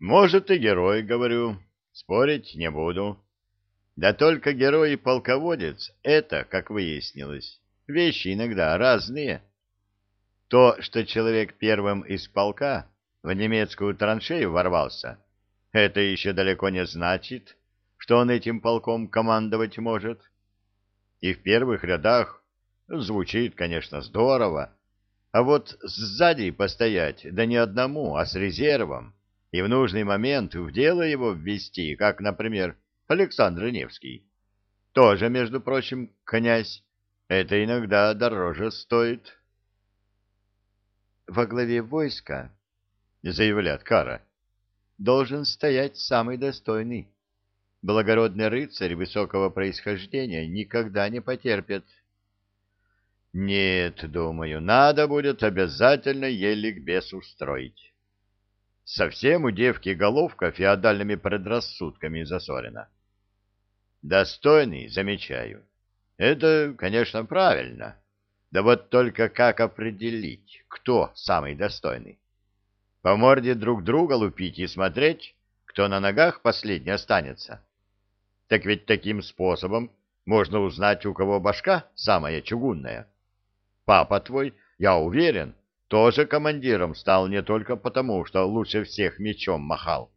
Может, и герой, говорю, спорить не буду. Да только герой и полководец — это, как выяснилось, вещи иногда разные. То, что человек первым из полка в немецкую траншею ворвался, это еще далеко не значит, что он этим полком командовать может. И в первых рядах звучит, конечно, здорово, а вот сзади постоять, да не одному, а с резервом, и в нужный момент в дело его ввести, как, например, Александр Невский. Тоже, между прочим, князь. Это иногда дороже стоит. Во главе войска, заявляет Кара, должен стоять самый достойный. Благородный рыцарь высокого происхождения никогда не потерпит. Нет, думаю, надо будет обязательно елик бес устроить. Совсем у девки головка феодальными предрассудками засорена. Достойный, замечаю. Это, конечно, правильно. Да вот только как определить, кто самый достойный? По морде друг друга лупить и смотреть, кто на ногах последний останется. Так ведь таким способом можно узнать, у кого башка самая чугунная. Папа твой, я уверен, тоже командиром стал не только потому, что лучше всех мечом махал.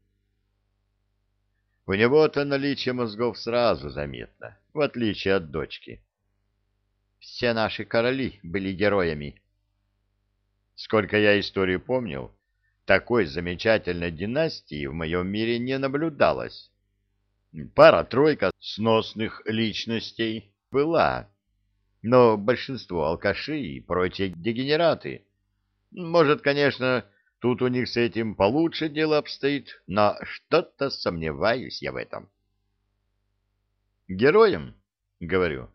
У него-то наличие мозгов сразу заметно, в отличие от дочки. Все наши короли были героями. Сколько я историю помнил, такой замечательной династии в моем мире не наблюдалось. Пара-тройка сносных личностей была, но большинство алкаши и прочие дегенераты. Может, конечно, Тут у них с этим получше дело обстоит, но что-то сомневаюсь я в этом. Героем, говорю,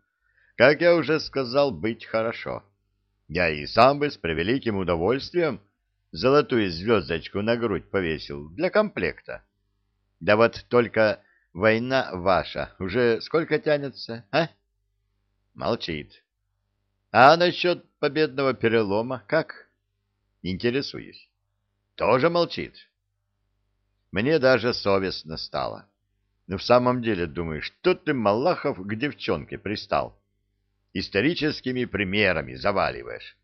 как я уже сказал, быть хорошо. Я и сам бы с превеликим удовольствием золотую звездочку на грудь повесил для комплекта. Да вот только война ваша уже сколько тянется, а? Молчит. А насчет победного перелома как? Интересуюсь тоже молчит. Мне даже совестно стало. Ну, в самом деле, думаю, что ты, Малахов, к девчонке пристал? Историческими примерами заваливаешь.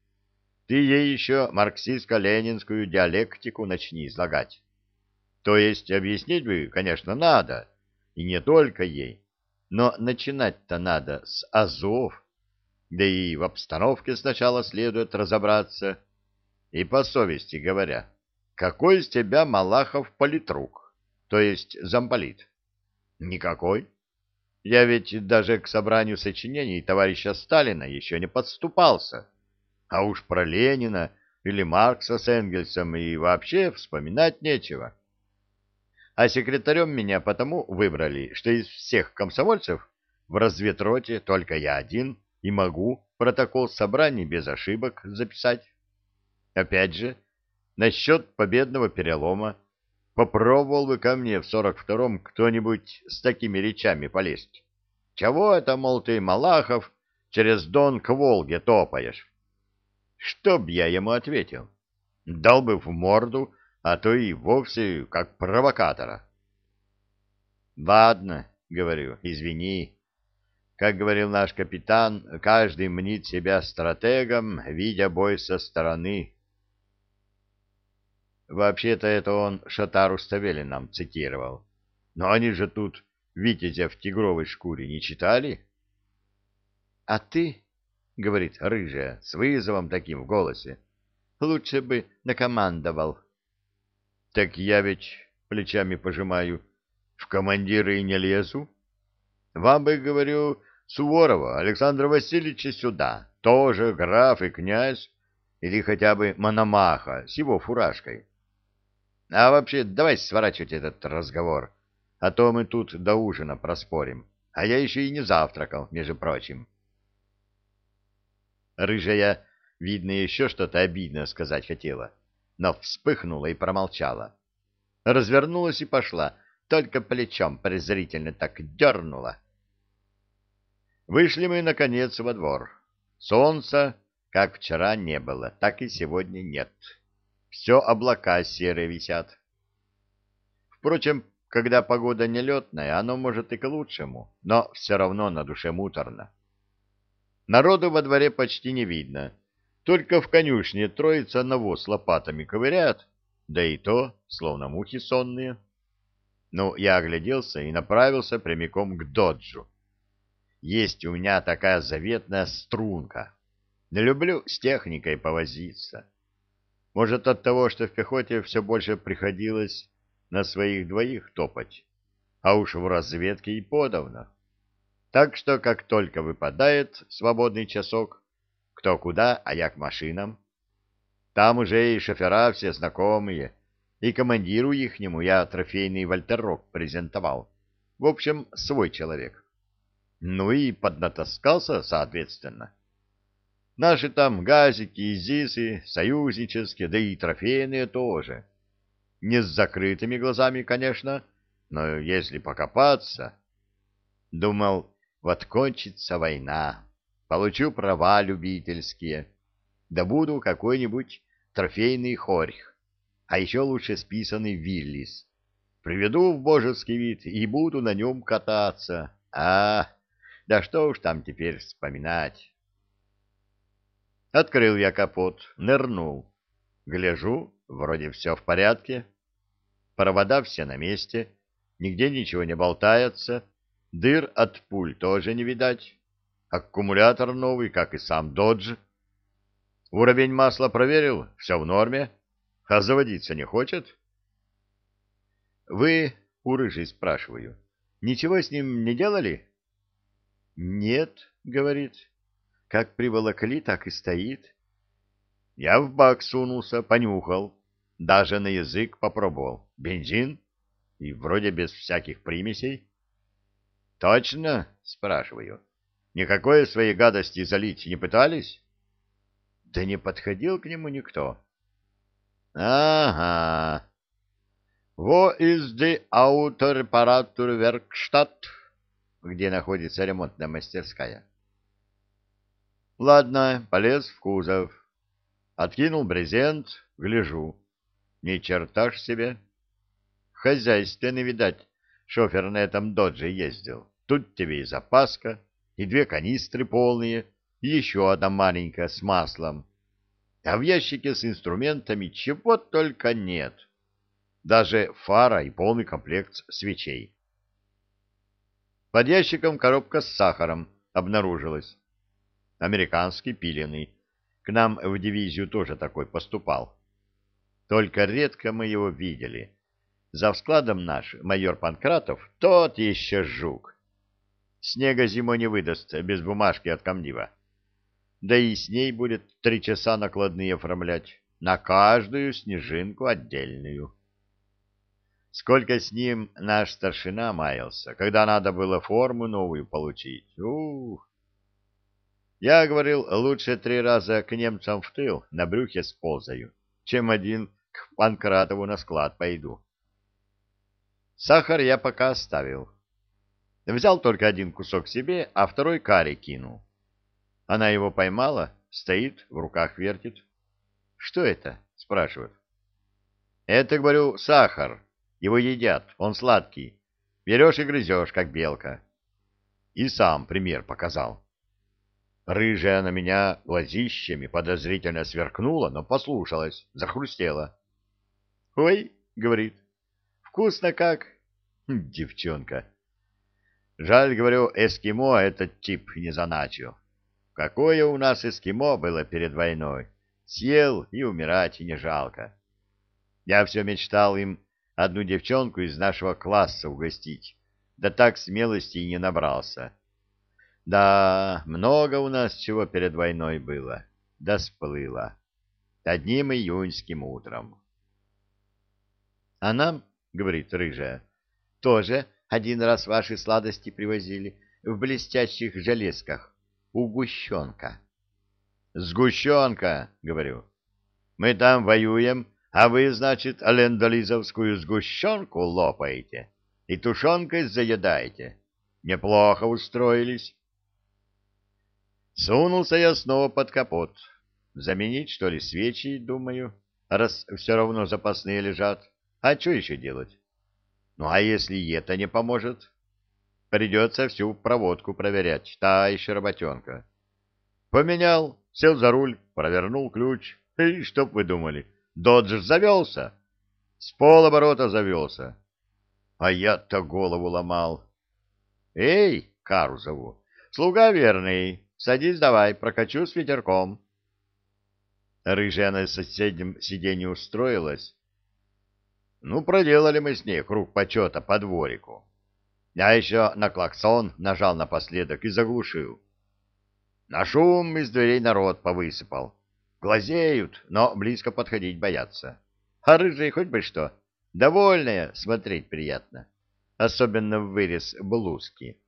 Ты ей еще марксистско-ленинскую диалектику начни излагать. То есть объяснить бы, конечно, надо, и не только ей, но начинать-то надо с азов, да и в обстановке сначала следует разобраться, и по совести говоря, какой из тебя, Малахов, политрук, то есть замполит? Никакой. Я ведь даже к собранию сочинений товарища Сталина еще не подступался. А уж про Ленина или Маркса с Энгельсом и вообще вспоминать нечего. А секретарем меня потому выбрали, что из всех комсомольцев в разведроте только я один и могу протокол собраний без ошибок записать. Опять же, Насчет победного перелома. Попробовал бы ко мне в сорок втором кто-нибудь с такими речами полезть. Чего это, мол, ты, Малахов, через Дон к Волге топаешь? Что б я ему ответил? Дал бы в морду, а то и вовсе как провокатора. Ладно, говорю, извини. Как говорил наш капитан, каждый мнит себя стратегом, видя бой со стороны. Вообще-то это он Шатару Ставели нам цитировал. Но они же тут Витязя в тигровой шкуре не читали? — А ты, — говорит рыжая, с вызовом таким в голосе, — лучше бы накомандовал. — Так я ведь плечами пожимаю, в командиры и не лезу. Вам бы, говорю, Суворова Александра Васильевича сюда, тоже граф и князь, или хотя бы Мономаха с его фуражкой. А вообще, давай сворачивать этот разговор, а то мы тут до ужина проспорим. А я еще и не завтракал, между прочим. Рыжая, видно, еще что-то обидное сказать хотела, но вспыхнула и промолчала. Развернулась и пошла, только плечом презрительно так дернула. Вышли мы, наконец, во двор. Солнца, как вчера не было, так и сегодня нет. Все облака серые висят. Впрочем, когда погода нелетная, оно может и к лучшему, но все равно на душе муторно. Народу во дворе почти не видно, только в конюшне троица навоз лопатами ковыряет, да и то, словно мухи сонные. Ну, я огляделся и направился прямиком к доджу. Есть у меня такая заветная струнка. Люблю с техникой повозиться. Может, от того, что в пехоте все больше приходилось на своих двоих топать, а уж в разведке и подавно. Так что, как только выпадает свободный часок, кто куда, а я к машинам, там уже и шофера все знакомые, и командиру ихнему я трофейный вольтерок презентовал. В общем, свой человек. Ну и поднатаскался, соответственно. Наши там газики, изисы, союзнические, да и трофейные тоже. Не с закрытыми глазами, конечно, но если покопаться... Думал, вот кончится война, получу права любительские, да буду какой-нибудь трофейный хорьх, а еще лучше списанный Виллис. Приведу в божеский вид и буду на нем кататься. А, да что уж там теперь вспоминать. Открыл я капот, нырнул. Гляжу, вроде все в порядке. Провода все на месте, нигде ничего не болтается, дыр от пуль тоже не видать. Аккумулятор новый, как и сам додж. Уровень масла проверил, все в норме, а заводиться не хочет. Вы, у рыжий спрашиваю, ничего с ним не делали? Нет, говорит, как приволокли, так и стоит. Я в бак сунулся, понюхал, даже на язык попробовал. Бензин? И вроде без всяких примесей. Точно? Спрашиваю. Никакой своей гадости залить не пытались? Да не подходил к нему никто. Ага. Wo ist die Autoreparaturwerkstatt? Где находится ремонтная мастерская? Ладно, полез в кузов. Откинул брезент, гляжу. Ни черта ж себе. Хозяйственный, видать, шофер на этом додже ездил. Тут тебе и запаска, и две канистры полные, и еще одна маленькая с маслом. А в ящике с инструментами чего только нет. Даже фара и полный комплект свечей. Под ящиком коробка с сахаром обнаружилась американский пиленый. К нам в дивизию тоже такой поступал. Только редко мы его видели. За складом наш майор Панкратов тот еще жук. Снега зимой не выдаст без бумажки от комдива. Да и с ней будет три часа накладные оформлять, на каждую снежинку отдельную. Сколько с ним наш старшина маялся, когда надо было форму новую получить. Ух! Я говорил, лучше три раза к немцам в тыл на брюхе сползаю, чем один к Панкратову на склад пойду. Сахар я пока оставил. Взял только один кусок себе, а второй каре кинул. Она его поймала, стоит, в руках вертит. «Что это?» — спрашивает. «Это, говорю, сахар. Его едят, он сладкий. Берешь и грызешь, как белка». И сам пример показал. Рыжая на меня глазищами подозрительно сверкнула, но послушалась, захрустела. — Ой, — говорит, — вкусно как. Хм, девчонка. Жаль, говорю, эскимо этот тип не заначил. Какое у нас эскимо было перед войной. Съел и умирать не жалко. Я все мечтал им одну девчонку из нашего класса угостить, да так смелости и не набрался. Да, много у нас чего перед войной было, да сплыло. Одним июньским утром. А нам, — говорит рыжая, — тоже один раз ваши сладости привозили в блестящих железках у гущенка. Сгущенка, — говорю. Мы там воюем, а вы, значит, лендолизовскую сгущенку лопаете и тушенкой заедаете. Неплохо устроились. Сунулся я снова под капот. Заменить, что ли, свечи, думаю, раз все равно запасные лежат. А что еще делать? Ну а если это не поможет? Придется всю проводку проверять, та еще работенка. Поменял, сел за руль, провернул ключ. И чтоб вы думали, Додж завелся. С полоборота завелся. А я-то голову ломал. Эй, Кару зову, слуга верный, садись давай, прокачу с ветерком. Рыжая на соседнем сиденье устроилась. Ну, проделали мы с ней круг почета по дворику. Я еще на клаксон нажал напоследок и заглушил. На шум из дверей народ повысыпал. Глазеют, но близко подходить боятся. А рыжий хоть бы что, довольная, смотреть приятно. Особенно в вырез блузки.